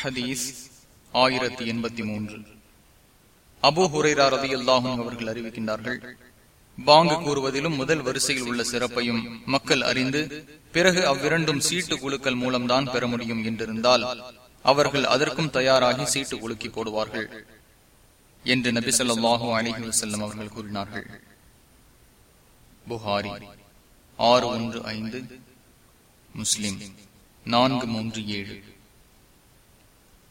ஹதீஸ் ஆயிரத்தி எண்பத்தி மூன்று. அபு ஹுரைரா ரதி அல்லாஹும் அவர்கள் அறிவிக்கின்றார்கள் பாங்கு கூறுவதிலும் முதல் வரிசையில் உள்ள சிறப்பையும் மக்கள் அறிந்து பிறகு அவ்விரண்டும் சீட்டு குழுக்கள் மூலம்தான் பெற முடியும் என்றிருந்தால் அவர்கள் அதற்கும் தயாராகி சீட்டு குலுக்கி போடுவார்கள் என்று நபி சொல்லாஹு அலிஹி வசல்லம் அவர்கள் கூறினார்கள். புகாரி ஆறு ஒன்று ஐந்து முஸ்லிம் நான்கு மூன்று ஏழு.